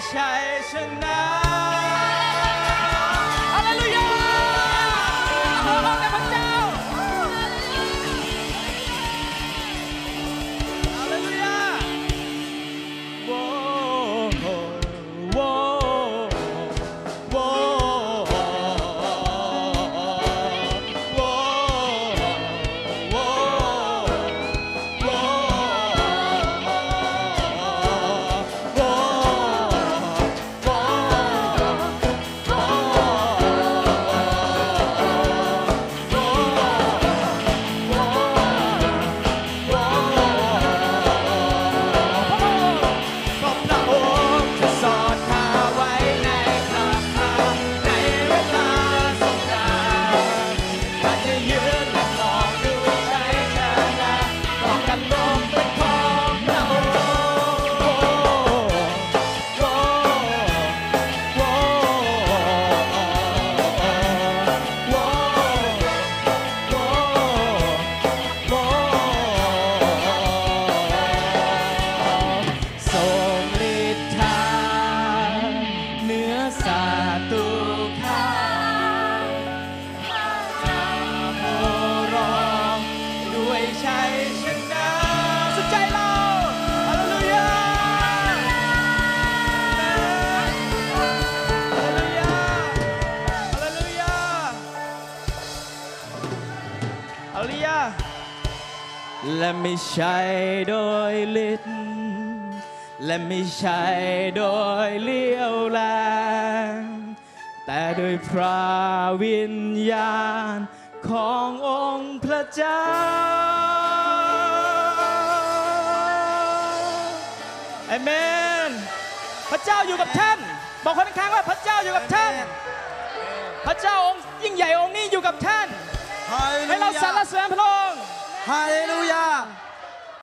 下一生呢？Let me shine đôi lít Let me shine đôi liêu lang แต่โดยพระวิญญาณ ขององค์พระเจ้าเอเมน พระเจ้าอยู่กับท่าน บอกคนข้างว่าพระเจ้าอยู่กับท่าน พระเจ้าองค์ยิ่งใหญ่องค์นี้อยู่กับท่าน ให้เราสรรเสริญพระองค์ฮาเลลูยา